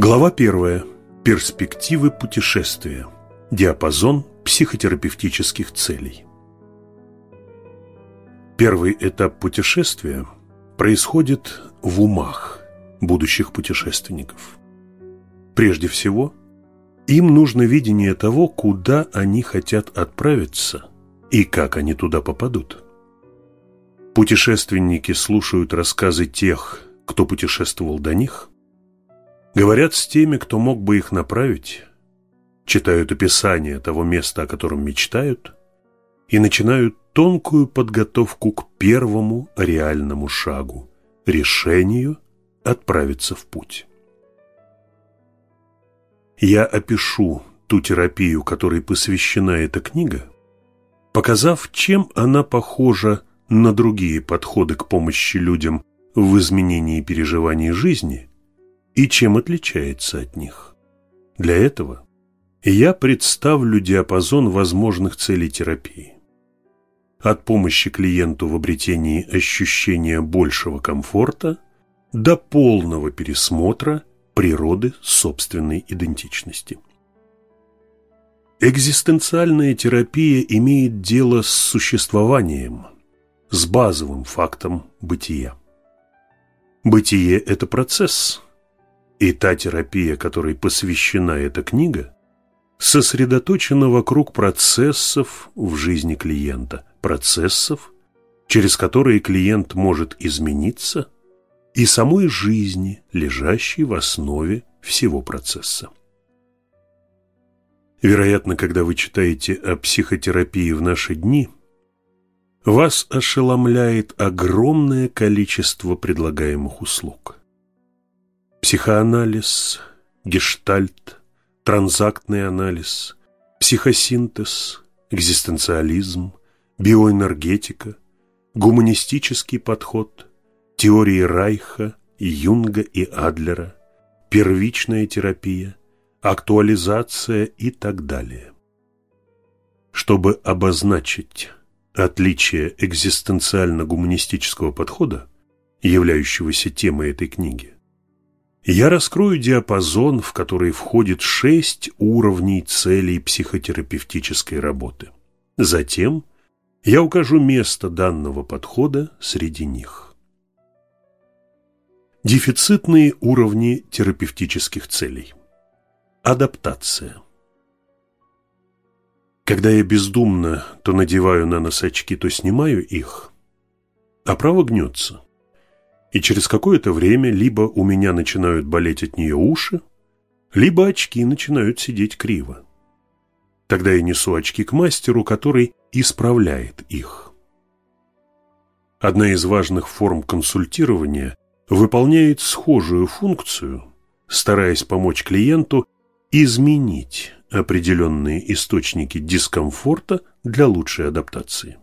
Глава первая. Перспективы путешествия. Диапазон психотерапевтических целей. Первый этап путешествия происходит в умах будущих путешественников. Прежде всего, им нужно видение того, куда они хотят отправиться и как они туда попадут. Путешественники слушают рассказы тех, кто путешествовал до них, говорят с теми, кто мог бы их направить, читают описание того места, о котором мечтают, и начинают тонкую подготовку к первому реальному шагу – решению отправиться в путь. Я опишу ту терапию, которой посвящена эта книга, показав, чем она похожа на другие подходы к помощи людям в изменении переживаний жизни и чем отличается от них. Для этого я представлю диапазон возможных целей терапии. От помощи клиенту в обретении ощущения большего комфорта до полного пересмотра природы собственной идентичности. Экзистенциальная терапия имеет дело с существованием, с базовым фактом бытия. Бытие – это процесс, и та терапия, которой посвящена эта книга, сосредоточена вокруг процессов в жизни клиента, процессов, через которые клиент может измениться – и самой жизни, лежащей в основе всего процесса. Вероятно, когда вы читаете о психотерапии в наши дни, вас ошеломляет огромное количество предлагаемых услуг. Психоанализ, гештальт, транзактный анализ, психосинтез, экзистенциализм, биоэнергетика, гуманистический подход – теории Райха, Юнга и Адлера, первичная терапия, актуализация и так далее. Чтобы обозначить отличие экзистенциально-гуманистического подхода, являющегося темой этой книги, я раскрою диапазон, в который входит шесть уровней целей психотерапевтической работы. Затем я укажу место данного подхода среди них. Дефицитные уровни терапевтических целей. Адаптация. Когда я бездумно то надеваю на нос очки, то снимаю их, оправа гнется. И через какое-то время либо у меня начинают болеть от нее уши, либо очки начинают сидеть криво. Тогда я несу очки к мастеру, который исправляет их. Одна из важных форм консультирования выполняет схожую функцию, стараясь помочь клиенту изменить определенные источники дискомфорта для лучшей адаптации.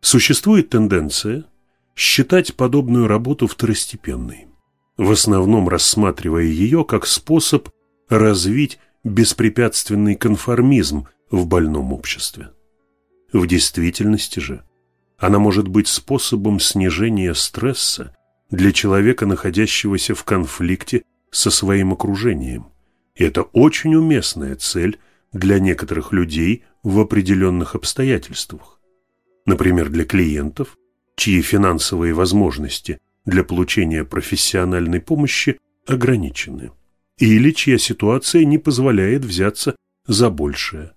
Существует тенденция считать подобную работу второстепенной, в основном рассматривая ее как способ развить беспрепятственный конформизм в больном обществе. В действительности же она может быть способом снижения стресса для человека, находящегося в конфликте со своим окружением. И это очень уместная цель для некоторых людей в определенных обстоятельствах. Например, для клиентов, чьи финансовые возможности для получения профессиональной помощи ограничены, или чья ситуация не позволяет взяться за большее,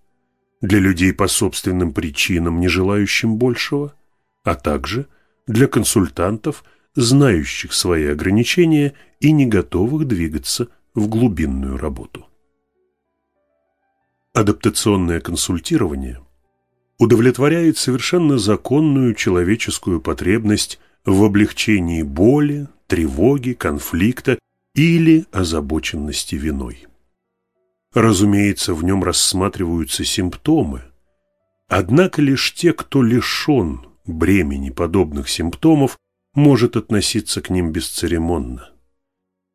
для людей по собственным причинам, не желающим большего, а также для консультантов – знающих свои ограничения и не готовых двигаться в глубинную работу. Адаптационное консультирование удовлетворяет совершенно законную человеческую потребность в облегчении боли, тревоги, конфликта или озабоченности виной. Разумеется, в нем рассматриваются симптомы, однако лишь те, кто лишен бремени подобных симптомов, может относиться к ним бесцеремонно.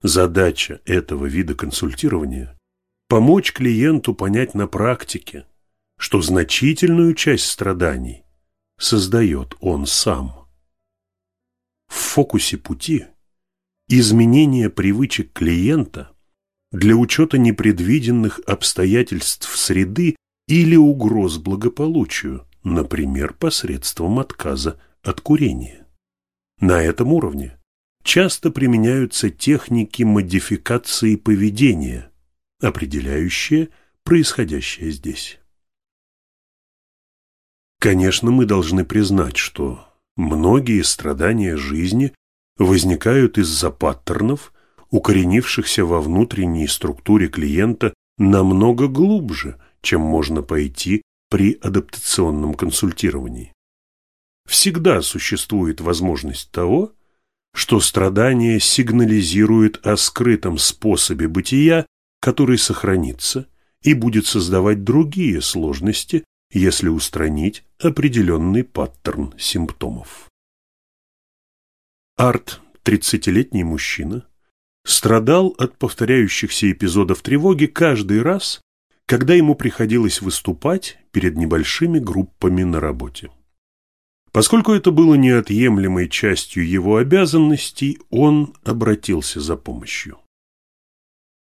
Задача этого вида консультирования – помочь клиенту понять на практике, что значительную часть страданий создает он сам. В фокусе пути изменение привычек клиента для учета непредвиденных обстоятельств среды или угроз благополучию, например, посредством отказа от курения. На этом уровне часто применяются техники модификации поведения, определяющие происходящее здесь. Конечно, мы должны признать, что многие страдания жизни возникают из-за паттернов, укоренившихся во внутренней структуре клиента намного глубже, чем можно пойти при адаптационном консультировании. Всегда существует возможность того, что страдание сигнализирует о скрытом способе бытия, который сохранится и будет создавать другие сложности, если устранить определенный паттерн симптомов. Арт, 30-летний мужчина, страдал от повторяющихся эпизодов тревоги каждый раз, когда ему приходилось выступать перед небольшими группами на работе. Поскольку это было неотъемлемой частью его обязанностей, он обратился за помощью.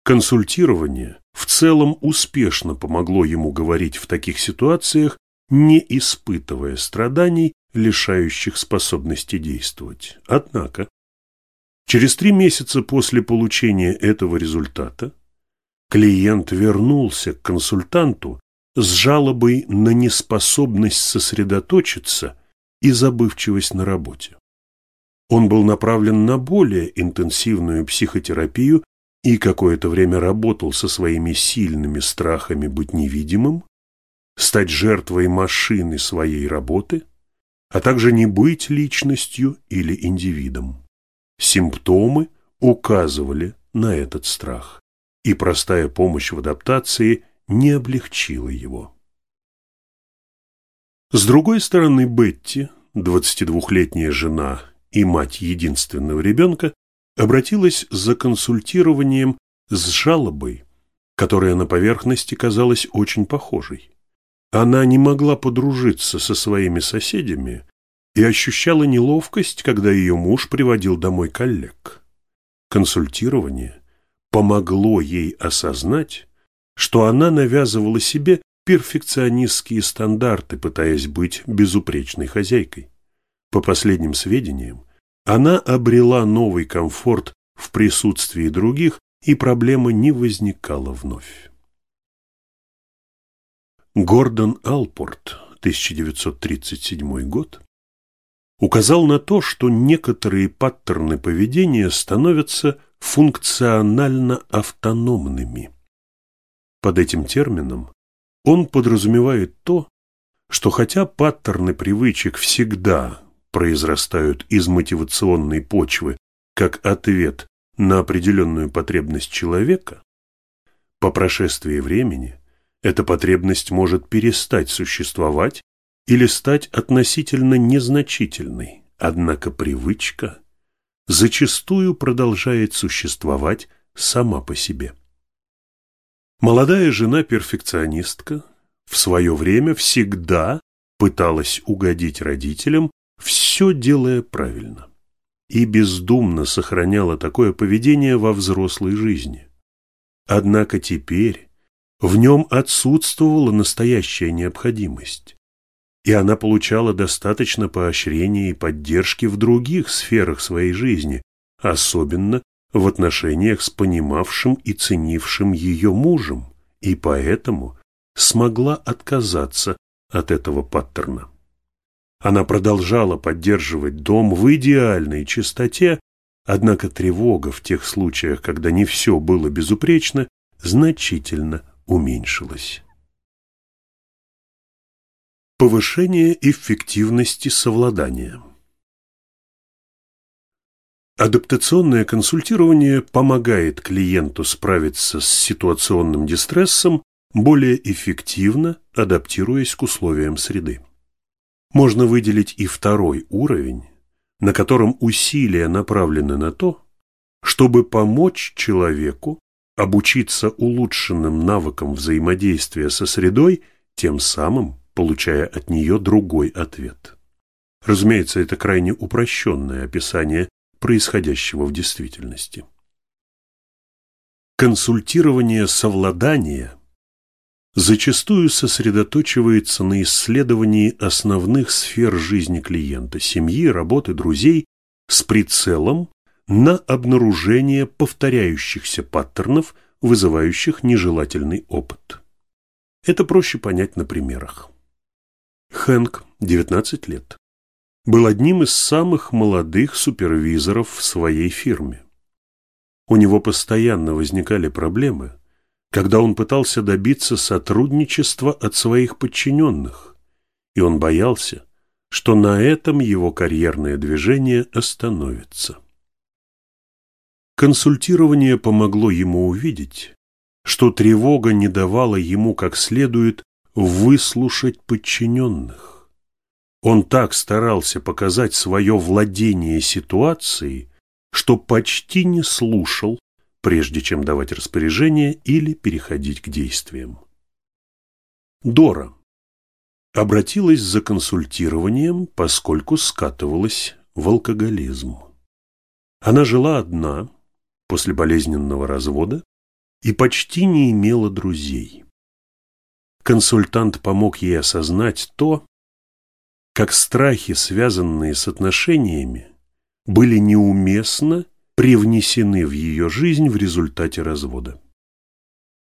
Консультирование в целом успешно помогло ему говорить в таких ситуациях, не испытывая страданий, лишающих способности действовать. Однако, через три месяца после получения этого результата клиент вернулся к консультанту с жалобой на неспособность сосредоточиться и забывчивость на работе. Он был направлен на более интенсивную психотерапию и какое-то время работал со своими сильными страхами быть невидимым, стать жертвой машины своей работы, а также не быть личностью или индивидом. Симптомы указывали на этот страх, и простая помощь в адаптации не облегчила его. С другой стороны, Бетти, 22-летняя жена и мать единственного ребенка, обратилась за консультированием с жалобой, которая на поверхности казалась очень похожей. Она не могла подружиться со своими соседями и ощущала неловкость, когда ее муж приводил домой коллег. Консультирование помогло ей осознать, что она навязывала себе перфекционистские стандарты, пытаясь быть безупречной хозяйкой. По последним сведениям, она обрела новый комфорт в присутствии других, и проблема не возникала вновь. Гордон Алпорт, 1937 год, указал на то, что некоторые паттерны поведения становятся функционально автономными. Под этим термином он подразумевает то, что хотя паттерны привычек всегда произрастают из мотивационной почвы как ответ на определенную потребность человека, по прошествии времени эта потребность может перестать существовать или стать относительно незначительной, однако привычка зачастую продолжает существовать сама по себе. Молодая жена-перфекционистка в свое время всегда пыталась угодить родителям все делая правильно, и бездумно сохраняла такое поведение во взрослой жизни. Однако теперь в нем отсутствовала настоящая необходимость, и она получала достаточно поощрения и поддержки в других сферах своей жизни, особенно в отношениях с понимавшим и ценившим ее мужем, и поэтому смогла отказаться от этого паттерна. Она продолжала поддерживать дом в идеальной чистоте, однако тревога в тех случаях, когда не все было безупречно, значительно уменьшилась. Повышение эффективности совладания Адаптационное консультирование помогает клиенту справиться с ситуационным дистрессом более эффективно, адаптируясь к условиям среды. Можно выделить и второй уровень, на котором усилия направлены на то, чтобы помочь человеку обучиться улучшенным навыкам взаимодействия со средой, тем самым получая от нее другой ответ. Разумеется, это крайне упрощенное описание происходящего в действительности. консультирование совладания зачастую сосредоточивается на исследовании основных сфер жизни клиента, семьи, работы, друзей с прицелом на обнаружение повторяющихся паттернов, вызывающих нежелательный опыт. Это проще понять на примерах. Хэнк, 19 лет, был одним из самых молодых супервизоров в своей фирме. У него постоянно возникали проблемы, когда он пытался добиться сотрудничества от своих подчиненных, и он боялся, что на этом его карьерное движение остановится. Консультирование помогло ему увидеть, что тревога не давала ему как следует выслушать подчиненных. Он так старался показать свое владение ситуацией, что почти не слушал, прежде чем давать распоряжение или переходить к действиям. Дора обратилась за консультированием, поскольку скатывалась в алкоголизм. Она жила одна после болезненного развода и почти не имела друзей. Консультант помог ей осознать то, как страхи, связанные с отношениями, были неуместно привнесены в ее жизнь в результате развода.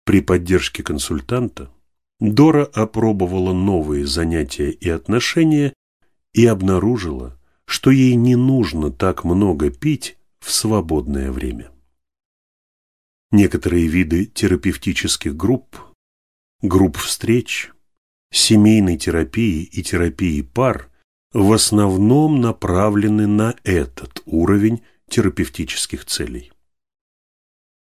При поддержке консультанта Дора опробовала новые занятия и отношения и обнаружила, что ей не нужно так много пить в свободное время. Некоторые виды терапевтических групп, групп встреч, семейной терапии и терапии пар в основном направлены на этот уровень терапевтических целей.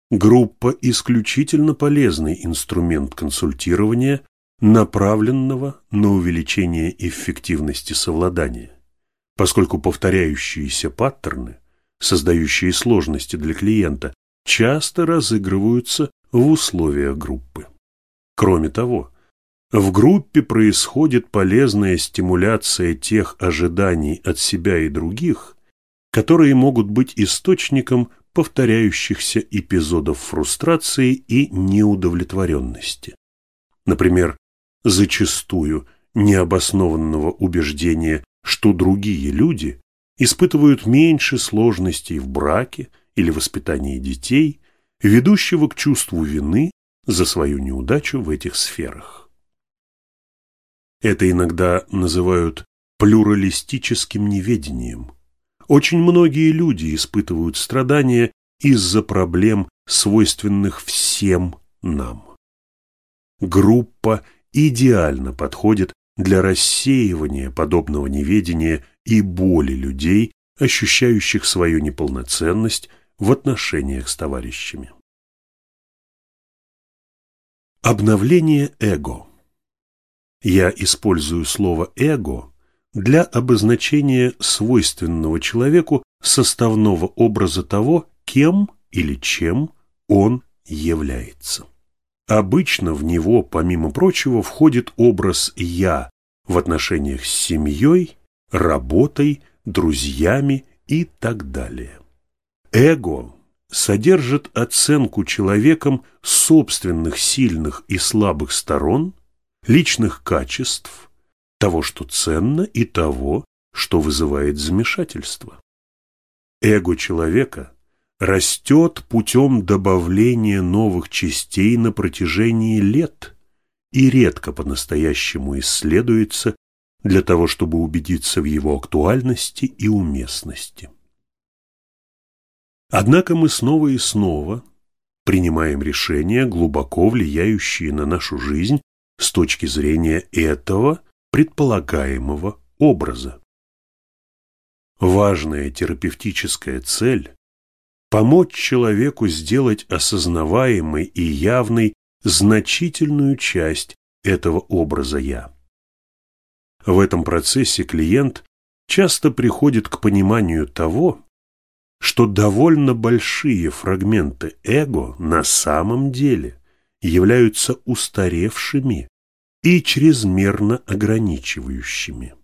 Группа – исключительно полезный инструмент консультирования, направленного на увеличение эффективности совладания, поскольку повторяющиеся паттерны, создающие сложности для клиента, часто разыгрываются в условиях группы. Кроме того, в группе происходит полезная стимуляция тех ожиданий от себя и других, которые могут быть источником повторяющихся эпизодов фрустрации и неудовлетворенности. Например, зачастую необоснованного убеждения, что другие люди испытывают меньше сложностей в браке или воспитании детей, ведущего к чувству вины за свою неудачу в этих сферах. Это иногда называют плюралистическим неведением. Очень многие люди испытывают страдания из-за проблем, свойственных всем нам. Группа идеально подходит для рассеивания подобного неведения и боли людей, ощущающих свою неполноценность в отношениях с товарищами. Обновление эго я использую слово «эго» для обозначения свойственного человеку составного образа того, кем или чем он является. Обычно в него, помимо прочего, входит образ «я» в отношениях с семьей, работой, друзьями и так далее. Эго содержит оценку человеком собственных сильных и слабых сторон – личных качеств, того, что ценно, и того, что вызывает замешательство. Эго человека растет путем добавления новых частей на протяжении лет и редко по-настоящему исследуется для того, чтобы убедиться в его актуальности и уместности. Однако мы снова и снова принимаем решения, глубоко влияющие на нашу жизнь с точки зрения этого предполагаемого образа. Важная терапевтическая цель – помочь человеку сделать осознаваемой и явной значительную часть этого образа «я». В этом процессе клиент часто приходит к пониманию того, что довольно большие фрагменты эго на самом деле являются устаревшими и чрезмерно ограничивающими.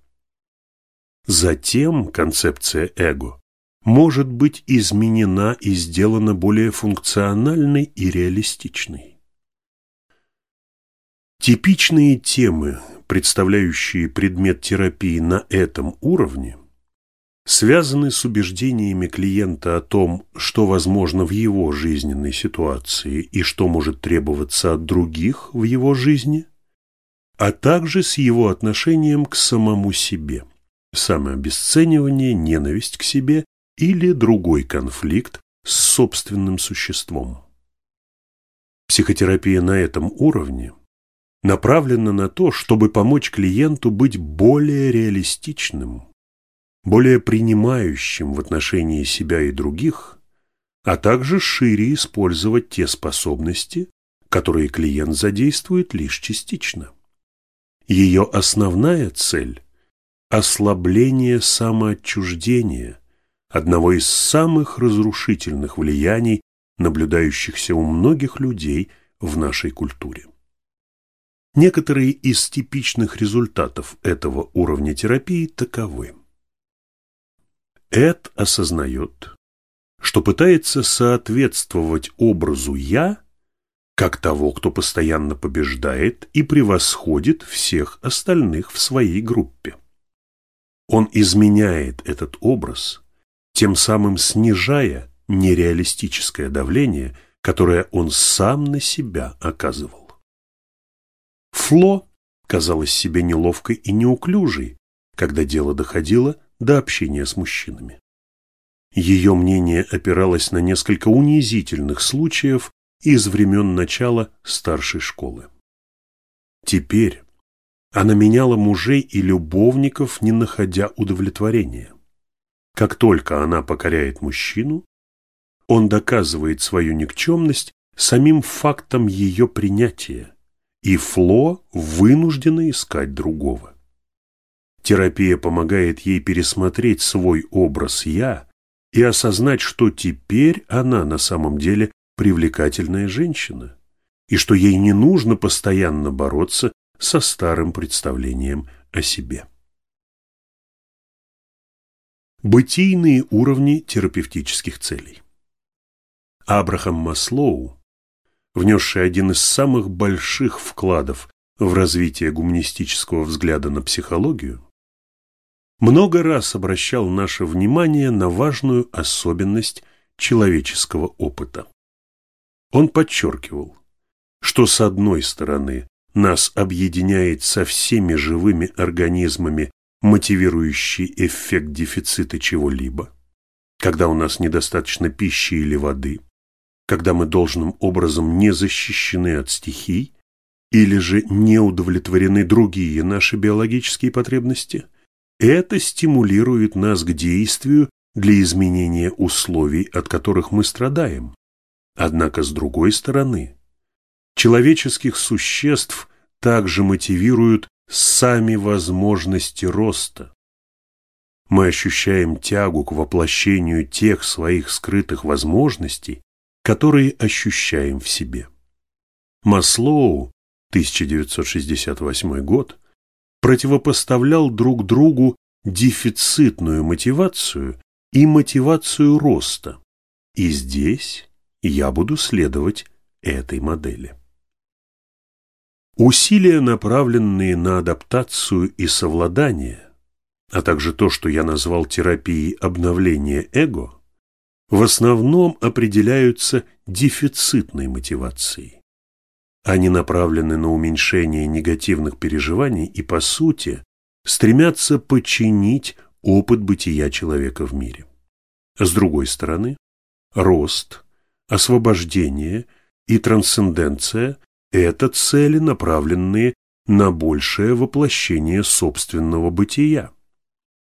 Затем концепция эго может быть изменена и сделана более функциональной и реалистичной. Типичные темы, представляющие предмет терапии на этом уровне, связаны с убеждениями клиента о том, что возможно в его жизненной ситуации и что может требоваться от других в его жизни, а также с его отношением к самому себе, самообесценивание, ненависть к себе или другой конфликт с собственным существом. Психотерапия на этом уровне направлена на то, чтобы помочь клиенту быть более реалистичным, более принимающим в отношении себя и других, а также шире использовать те способности, которые клиент задействует лишь частично. Ее основная цель – ослабление самоотчуждения, одного из самых разрушительных влияний, наблюдающихся у многих людей в нашей культуре. Некоторые из типичных результатов этого уровня терапии таковы. Эд осознает, что пытается соответствовать образу «я» как того, кто постоянно побеждает и превосходит всех остальных в своей группе. Он изменяет этот образ, тем самым снижая нереалистическое давление, которое он сам на себя оказывал. Фло казалась себе неловкой и неуклюжей, когда дело доходило до общения с мужчинами. Ее мнение опиралось на несколько унизительных случаев из времен начала старшей школы. Теперь она меняла мужей и любовников, не находя удовлетворения. Как только она покоряет мужчину, он доказывает свою никчемность самим фактом ее принятия, и Фло вынуждена искать другого. Терапия помогает ей пересмотреть свой образ «я» и осознать, что теперь она на самом деле привлекательная женщина, и что ей не нужно постоянно бороться со старым представлением о себе. Бытийные уровни терапевтических целей Абрахам Маслоу, внесший один из самых больших вкладов в развитие гуманистического взгляда на психологию, много раз обращал наше внимание на важную особенность человеческого опыта. Он подчеркивал, что с одной стороны нас объединяет со всеми живыми организмами мотивирующий эффект дефицита чего-либо, когда у нас недостаточно пищи или воды, когда мы должным образом не защищены от стихий или же не удовлетворены другие наши биологические потребности – это стимулирует нас к действию для изменения условий, от которых мы страдаем. Однако, с другой стороны, человеческих существ также мотивируют сами возможности роста. Мы ощущаем тягу к воплощению тех своих скрытых возможностей, которые ощущаем в себе. Маслоу, 1968 год, противопоставлял друг другу дефицитную мотивацию и мотивацию роста. И здесь я буду следовать этой модели. Усилия, направленные на адаптацию и совладание, а также то, что я назвал терапией обновления эго, в основном определяются дефицитной мотивацией. Они направлены на уменьшение негативных переживаний и, по сути, стремятся подчинить опыт бытия человека в мире. С другой стороны, рост, освобождение и трансценденция – это цели, направленные на большее воплощение собственного бытия.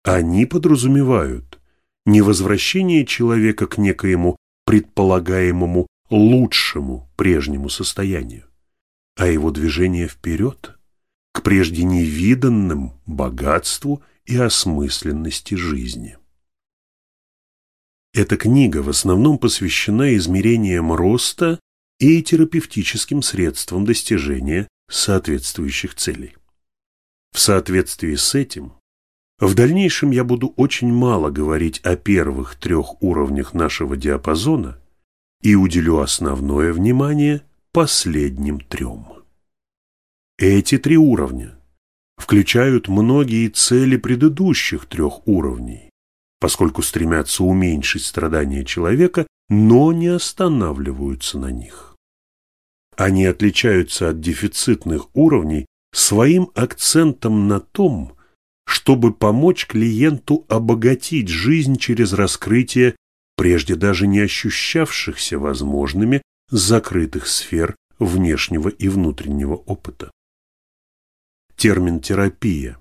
Они подразумевают не возвращение человека к некоему предполагаемому лучшему прежнему состоянию, а его движение вперед к прежде невиданным богатству и осмысленности жизни. Эта книга в основном посвящена измерениям роста и терапевтическим средствам достижения соответствующих целей. В соответствии с этим В дальнейшем я буду очень мало говорить о первых трех уровнях нашего диапазона и уделю основное внимание последним трем. Эти три уровня включают многие цели предыдущих трех уровней, поскольку стремятся уменьшить страдания человека, но не останавливаются на них. Они отличаются от дефицитных уровней своим акцентом на том, чтобы помочь клиенту обогатить жизнь через раскрытие прежде даже не ощущавшихся возможными закрытых сфер внешнего и внутреннего опыта. Термин «терапия»,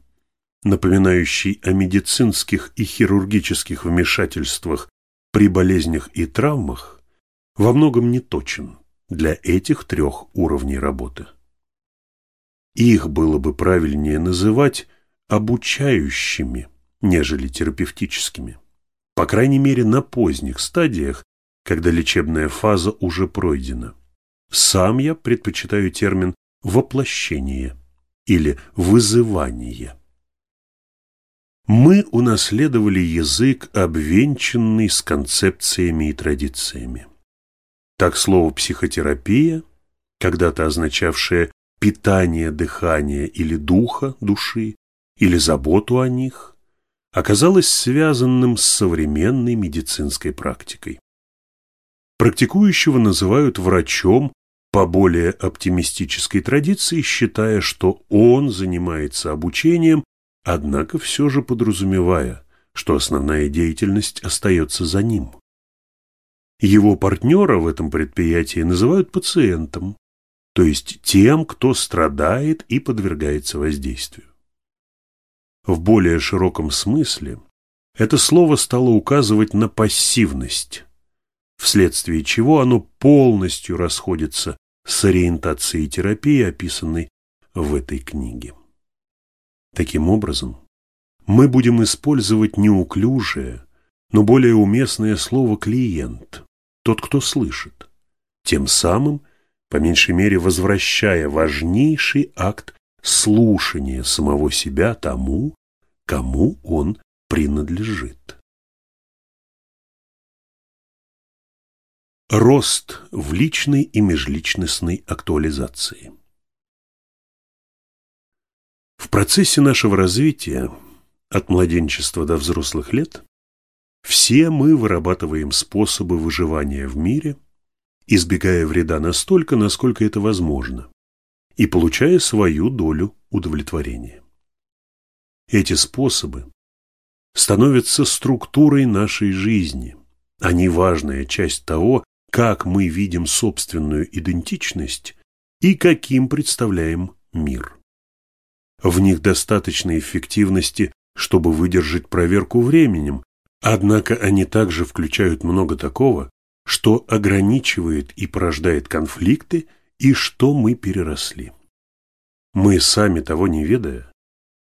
напоминающий о медицинских и хирургических вмешательствах при болезнях и травмах, во многом не точен для этих трех уровней работы. Их было бы правильнее называть обучающими, нежели терапевтическими. По крайней мере, на поздних стадиях, когда лечебная фаза уже пройдена. Сам я предпочитаю термин «воплощение» или «вызывание». Мы унаследовали язык, обвенчанный с концепциями и традициями. Так слово «психотерапия», когда-то означавшее питание дыхания или духа, души, или заботу о них, оказалось связанным с современной медицинской практикой. Практикующего называют врачом по более оптимистической традиции, считая, что он занимается обучением, однако все же подразумевая, что основная деятельность остается за ним. Его партнера в этом предприятии называют пациентом, то есть тем, кто страдает и подвергается воздействию. В более широком смысле это слово стало указывать на пассивность, вследствие чего оно полностью расходится с ориентацией терапии, описанной в этой книге. Таким образом, мы будем использовать неуклюжее, но более уместное слово «клиент», тот, кто слышит, тем самым, по меньшей мере, возвращая важнейший акт слушания самого себя тому, кому он принадлежит. Рост в личной и межличностной актуализации В процессе нашего развития, от младенчества до взрослых лет, все мы вырабатываем способы выживания в мире, избегая вреда настолько, насколько это возможно, и получая свою долю удовлетворения. Эти способы становятся структурой нашей жизни. Они важная часть того, как мы видим собственную идентичность и каким представляем мир. В них достаточно эффективности, чтобы выдержать проверку временем, Однако они также включают много такого, что ограничивает и порождает конфликты, и что мы переросли. Мы, сами того не ведая,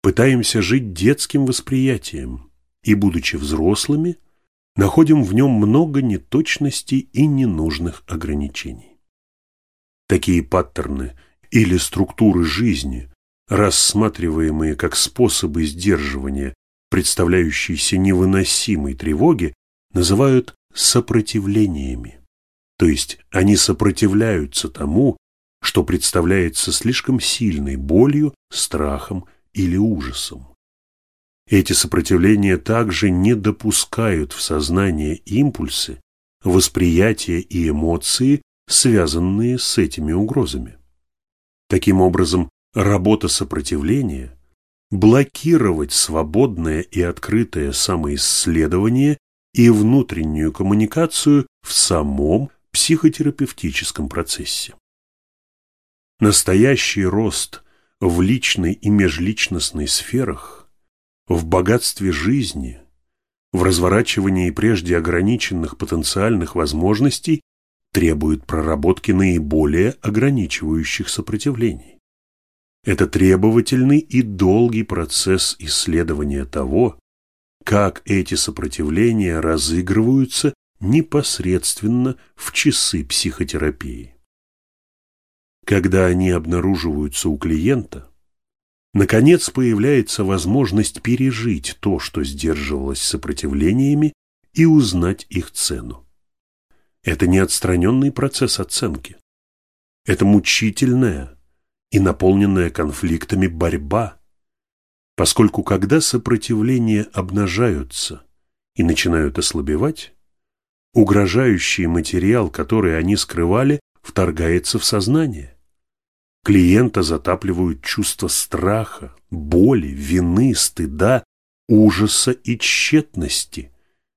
пытаемся жить детским восприятием, и, будучи взрослыми, находим в нем много неточностей и ненужных ограничений. Такие паттерны или структуры жизни, рассматриваемые как способы сдерживания представляющиеся невыносимой тревоги, называют сопротивлениями. То есть они сопротивляются тому, что представляется слишком сильной болью, страхом или ужасом. Эти сопротивления также не допускают в сознание импульсы, восприятия и эмоции, связанные с этими угрозами. Таким образом, работа сопротивления блокировать свободное и открытое самоисследование и внутреннюю коммуникацию в самом психотерапевтическом процессе. Настоящий рост в личной и межличностной сферах, в богатстве жизни, в разворачивании прежде ограниченных потенциальных возможностей требует проработки наиболее ограничивающих сопротивлений. Это требовательный и долгий процесс исследования того, как эти сопротивления разыгрываются непосредственно в часы психотерапии. Когда они обнаруживаются у клиента, наконец появляется возможность пережить то, что сдерживалось сопротивлениями, и узнать их цену. Это не отстраненный процесс оценки. Это мучительная и наполненная конфликтами борьба, поскольку когда сопротивления обнажаются и начинают ослабевать, угрожающий материал, который они скрывали, вторгается в сознание. Клиента затапливают чувства страха, боли, вины, стыда, ужаса и тщетности,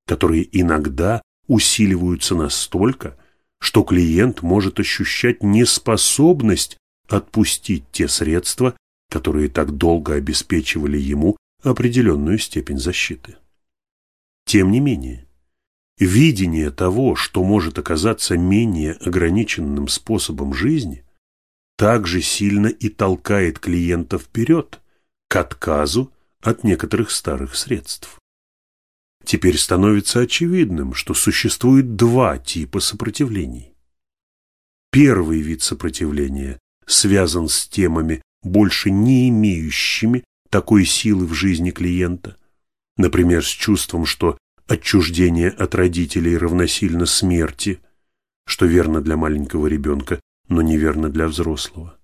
которые иногда усиливаются настолько, что клиент может ощущать неспособность отпустить те средства, которые так долго обеспечивали ему определенную степень защиты. Тем не менее, видение того, что может оказаться менее ограниченным способом жизни, также сильно и толкает клиента вперед, к отказу от некоторых старых средств. Теперь становится очевидным, что существует два типа сопротивлений. Первый вид сопротивления связан с темами, больше не имеющими такой силы в жизни клиента, например, с чувством, что отчуждение от родителей равносильно смерти, что верно для маленького ребенка, но неверно для взрослого,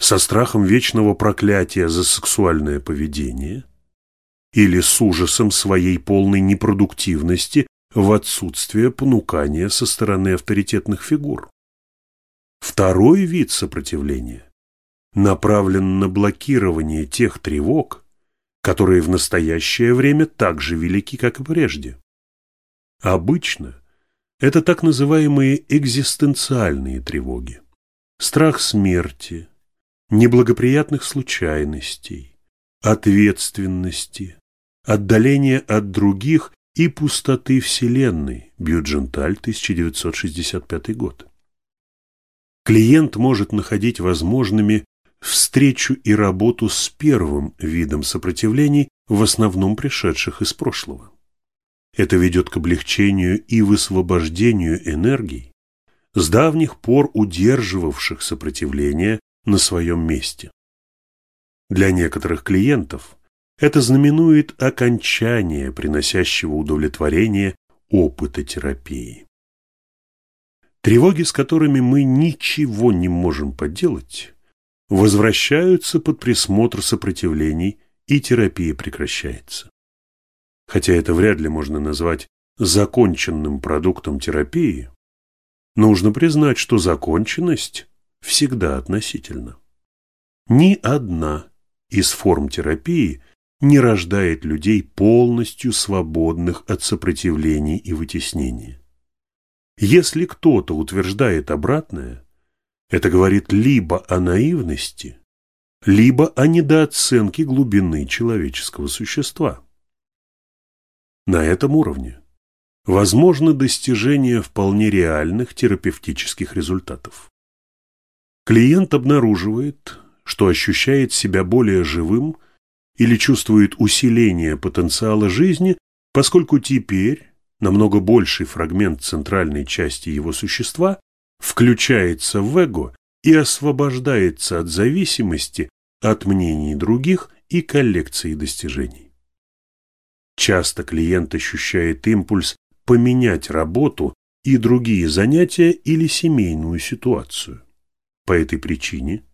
со страхом вечного проклятия за сексуальное поведение или с ужасом своей полной непродуктивности в отсутствие понукания со стороны авторитетных фигур. Второй вид сопротивления направлен на блокирование тех тревог, которые в настоящее время так же велики, как и прежде. Обычно это так называемые экзистенциальные тревоги. Страх смерти, неблагоприятных случайностей, ответственности, отдаления от других и пустоты Вселенной. Бьюдженталь, 1965 год. Клиент может находить возможными встречу и работу с первым видом сопротивлений, в основном пришедших из прошлого. Это ведет к облегчению и высвобождению энергий, с давних пор удерживавших сопротивление на своем месте. Для некоторых клиентов это знаменует окончание приносящего удовлетворение опыта терапии. Тревоги, с которыми мы ничего не можем поделать, возвращаются под присмотр сопротивлений, и терапия прекращается. Хотя это вряд ли можно назвать законченным продуктом терапии, нужно признать, что законченность всегда относительна. Ни одна из форм терапии не рождает людей полностью свободных от сопротивлений и вытеснения. Если кто-то утверждает обратное, это говорит либо о наивности, либо о недооценке глубины человеческого существа. На этом уровне возможно достижение вполне реальных терапевтических результатов. Клиент обнаруживает, что ощущает себя более живым или чувствует усиление потенциала жизни, поскольку теперь намного больший фрагмент центральной части его существа включается в эго и освобождается от зависимости от мнений других и коллекции достижений. Часто клиент ощущает импульс поменять работу и другие занятия или семейную ситуацию. По этой причине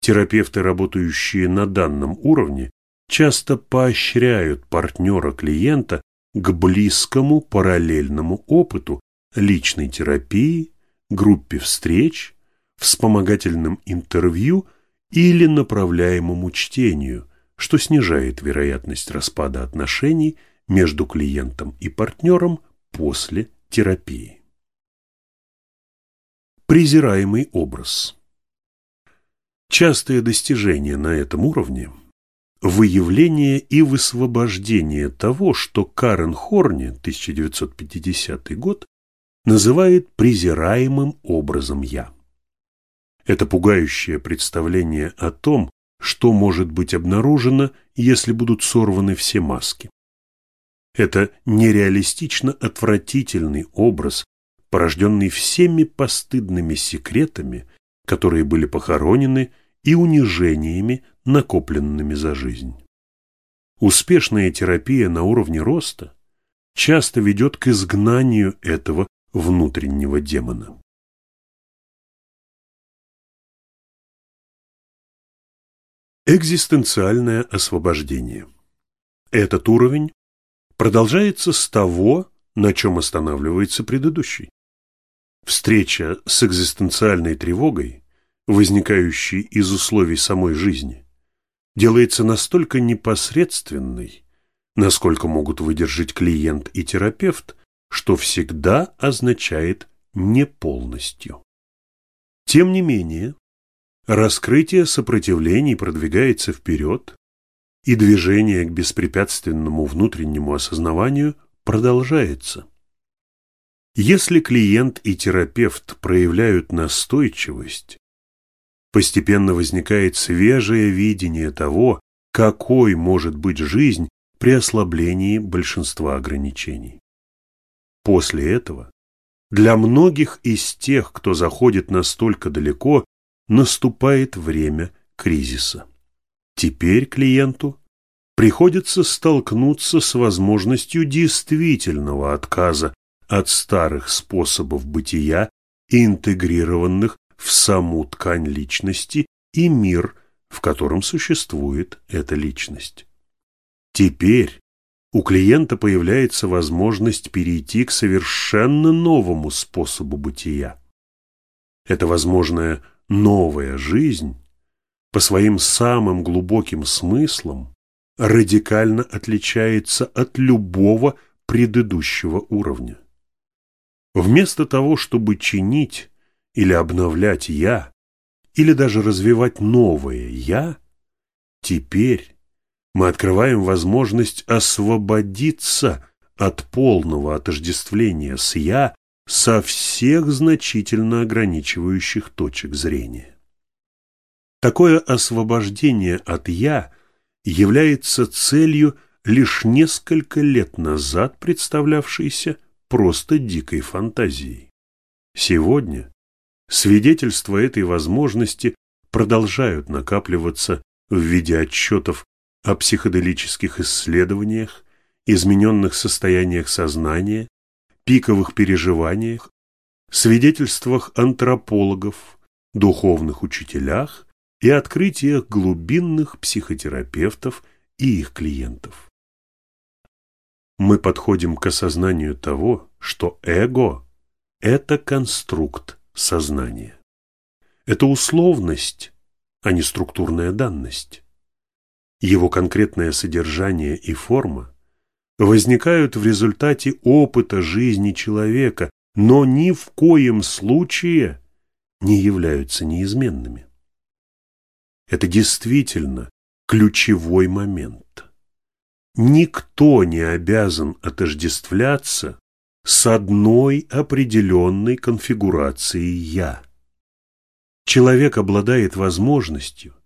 терапевты, работающие на данном уровне, часто поощряют партнера клиента к близкому параллельному опыту личной терапии группе встреч, вспомогательным интервью или направляемому чтению, что снижает вероятность распада отношений между клиентом и партнером после терапии. Презираемый образ Частые достижения на этом уровне – выявление и высвобождение того, что Карен Хорни, 1950 год, называет презираемым образом «я». Это пугающее представление о том, что может быть обнаружено, если будут сорваны все маски. Это нереалистично отвратительный образ, порожденный всеми постыдными секретами, которые были похоронены и унижениями, накопленными за жизнь. Успешная терапия на уровне роста часто ведет к изгнанию этого внутреннего демона. Экзистенциальное освобождение. Этот уровень продолжается с того, на чем останавливается предыдущий. Встреча с экзистенциальной тревогой, возникающей из условий самой жизни, делается настолько непосредственной, насколько могут выдержать клиент и терапевт, что всегда означает не полностью. Тем не менее, Раскрытие сопротивлений продвигается вперед, и движение к беспрепятственному внутреннему осознаванию продолжается. Если клиент и терапевт проявляют настойчивость, постепенно возникает свежее видение того, какой может быть жизнь при ослаблении большинства ограничений. После этого для многих из тех, кто заходит настолько далеко, наступает время кризиса. Теперь клиенту приходится столкнуться с возможностью действительного отказа от старых способов бытия, интегрированных в саму ткань личности и мир, в котором существует эта личность. Теперь у клиента появляется возможность перейти к совершенно новому способу бытия. Это возможное новая жизнь по своим самым глубоким смыслам радикально отличается от любого предыдущего уровня. Вместо того, чтобы чинить или обновлять «я», или даже развивать новое «я», теперь мы открываем возможность освободиться от полного отождествления с «я» со всех значительно ограничивающих точек зрения. Такое освобождение от «я» является целью лишь несколько лет назад представлявшейся просто дикой фантазией. Сегодня свидетельства этой возможности продолжают накапливаться в виде отчетов о психоделических исследованиях, измененных состояниях сознания пиковых переживаниях, свидетельствах антропологов, духовных учителях и открытиях глубинных психотерапевтов и их клиентов. Мы подходим к осознанию того, что эго – это конструкт сознания. Это условность, а не структурная данность. Его конкретное содержание и форма возникают в результате опыта жизни человека, но ни в коем случае не являются неизменными. Это действительно ключевой момент. Никто не обязан отождествляться с одной определенной конфигурацией «я». Человек обладает возможностью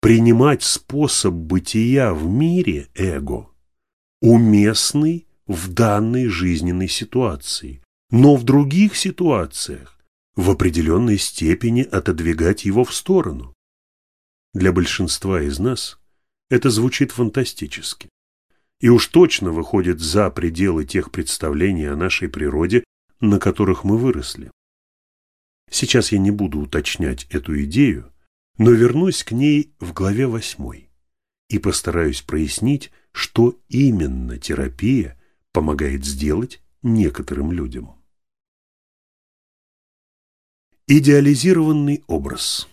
принимать способ бытия в мире эго – уместный в данной жизненной ситуации, но в других ситуациях в определенной степени отодвигать его в сторону. Для большинства из нас это звучит фантастически и уж точно выходит за пределы тех представлений о нашей природе, на которых мы выросли. Сейчас я не буду уточнять эту идею, но вернусь к ней в главе восьмой и постараюсь прояснить, что именно терапия помогает сделать некоторым людям. Идеализированный образ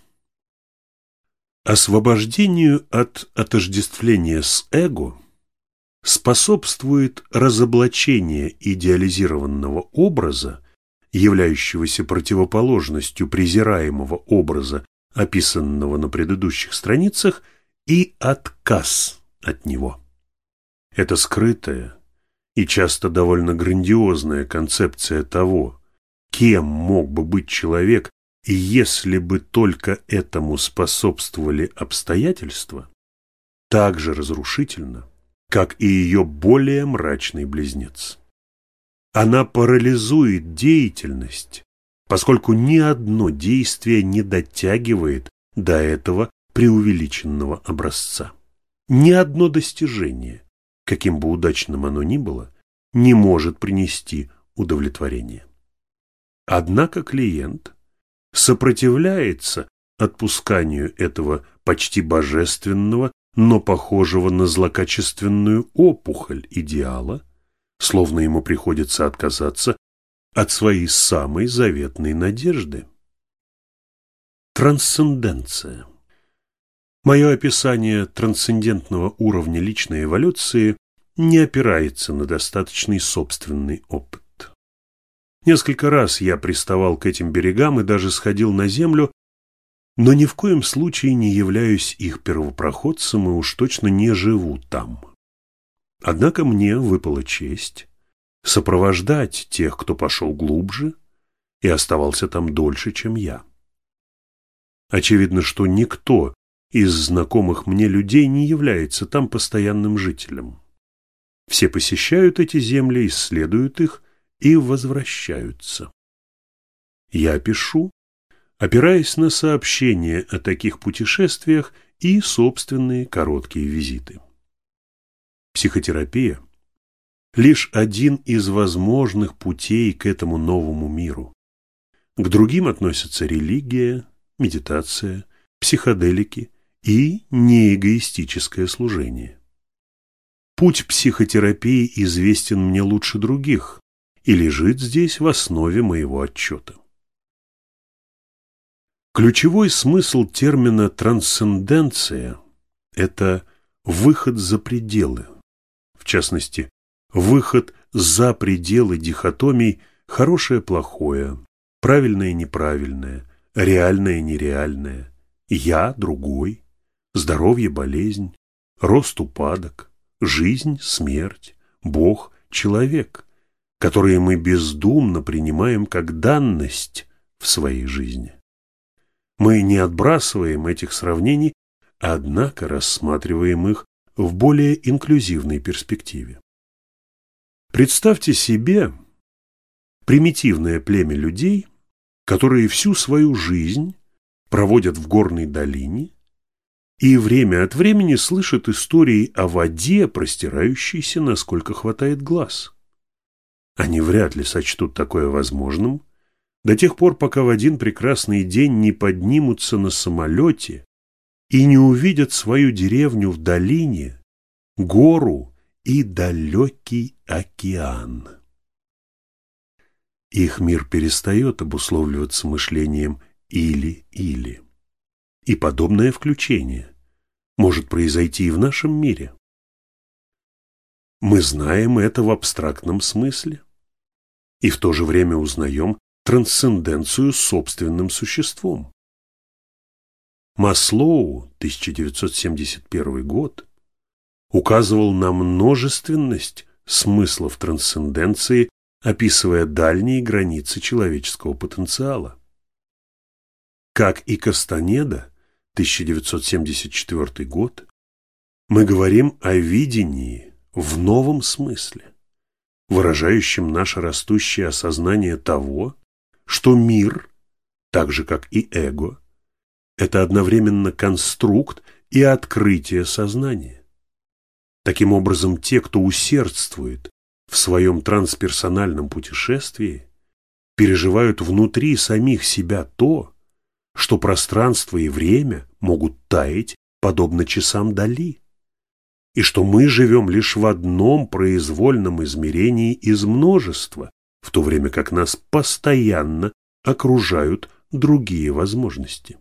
Освобождению от отождествления с эго способствует разоблачение идеализированного образа, являющегося противоположностью презираемого образа, описанного на предыдущих страницах, и отказ от него. Это скрытая и часто довольно грандиозная концепция того, кем мог бы быть человек, и если бы только этому способствовали обстоятельства, так же разрушительно, как и ее более мрачный близнец. Она парализует деятельность, поскольку ни одно действие не дотягивает до этого преувеличенного образца. Ни одно достижение, каким бы удачным оно ни было, не может принести удовлетворение. Однако клиент сопротивляется отпусканию этого почти божественного, но похожего на злокачественную опухоль идеала, словно ему приходится отказаться от своей самой заветной надежды. Трансценденция. Мое описание трансцендентного уровня личной эволюции не опирается на достаточный собственный опыт. Несколько раз я приставал к этим берегам и даже сходил на землю, но ни в коем случае не являюсь их первопроходцем и уж точно не живу там. Однако мне выпала честь сопровождать тех, кто пошел глубже и оставался там дольше, чем я. Очевидно, что никто из знакомых мне людей не является там постоянным жителем. Все посещают эти земли, исследуют их и возвращаются. Я пишу, опираясь на сообщения о таких путешествиях и собственные короткие визиты. Психотерапия – лишь один из возможных путей к этому новому миру. К другим относятся религия, медитация, психоделики и неэгоистическое служение. Путь психотерапии известен мне лучше других и лежит здесь в основе моего отчета. Ключевой смысл термина «трансценденция» – это выход за пределы, в частности, выход за пределы дихотомий «хорошее-плохое», «правильное-неправильное», «реальное-нереальное», «я», «другой», «здоровье-болезнь», «рост-упадок», «жизнь», «смерть», «бог», «человек», которые мы бездумно принимаем как данность в своей жизни. Мы не отбрасываем этих сравнений, однако рассматриваем их в более инклюзивной перспективе. Представьте себе примитивное племя людей, которые всю свою жизнь проводят в горной долине и время от времени слышат истории о воде, простирающейся, насколько хватает глаз. Они вряд ли сочтут такое возможным до тех пор, пока в один прекрасный день не поднимутся на самолете и не увидят свою деревню в долине, гору и далекий океан. Их мир перестает обусловливаться мышлением «или-или». И подобное включение может произойти и в нашем мире. Мы знаем это в абстрактном смысле и в то же время узнаем трансценденцию собственным существом. Маслоу, 1971 год, указывал на множественность смыслов трансценденции, описывая дальние границы человеческого потенциала. Как и Кастанеда, 1974 год, мы говорим о видении, в новом смысле, выражающем наше растущее осознание того, что мир, так же как и эго, это одновременно конструкт и открытие сознания. Таким образом, те, кто усердствует в своем трансперсональном путешествии, переживают внутри самих себя то, что пространство и время могут таять, подобно часам Дали и что мы живем лишь в одном произвольном измерении из множества, в то время как нас постоянно окружают другие возможности.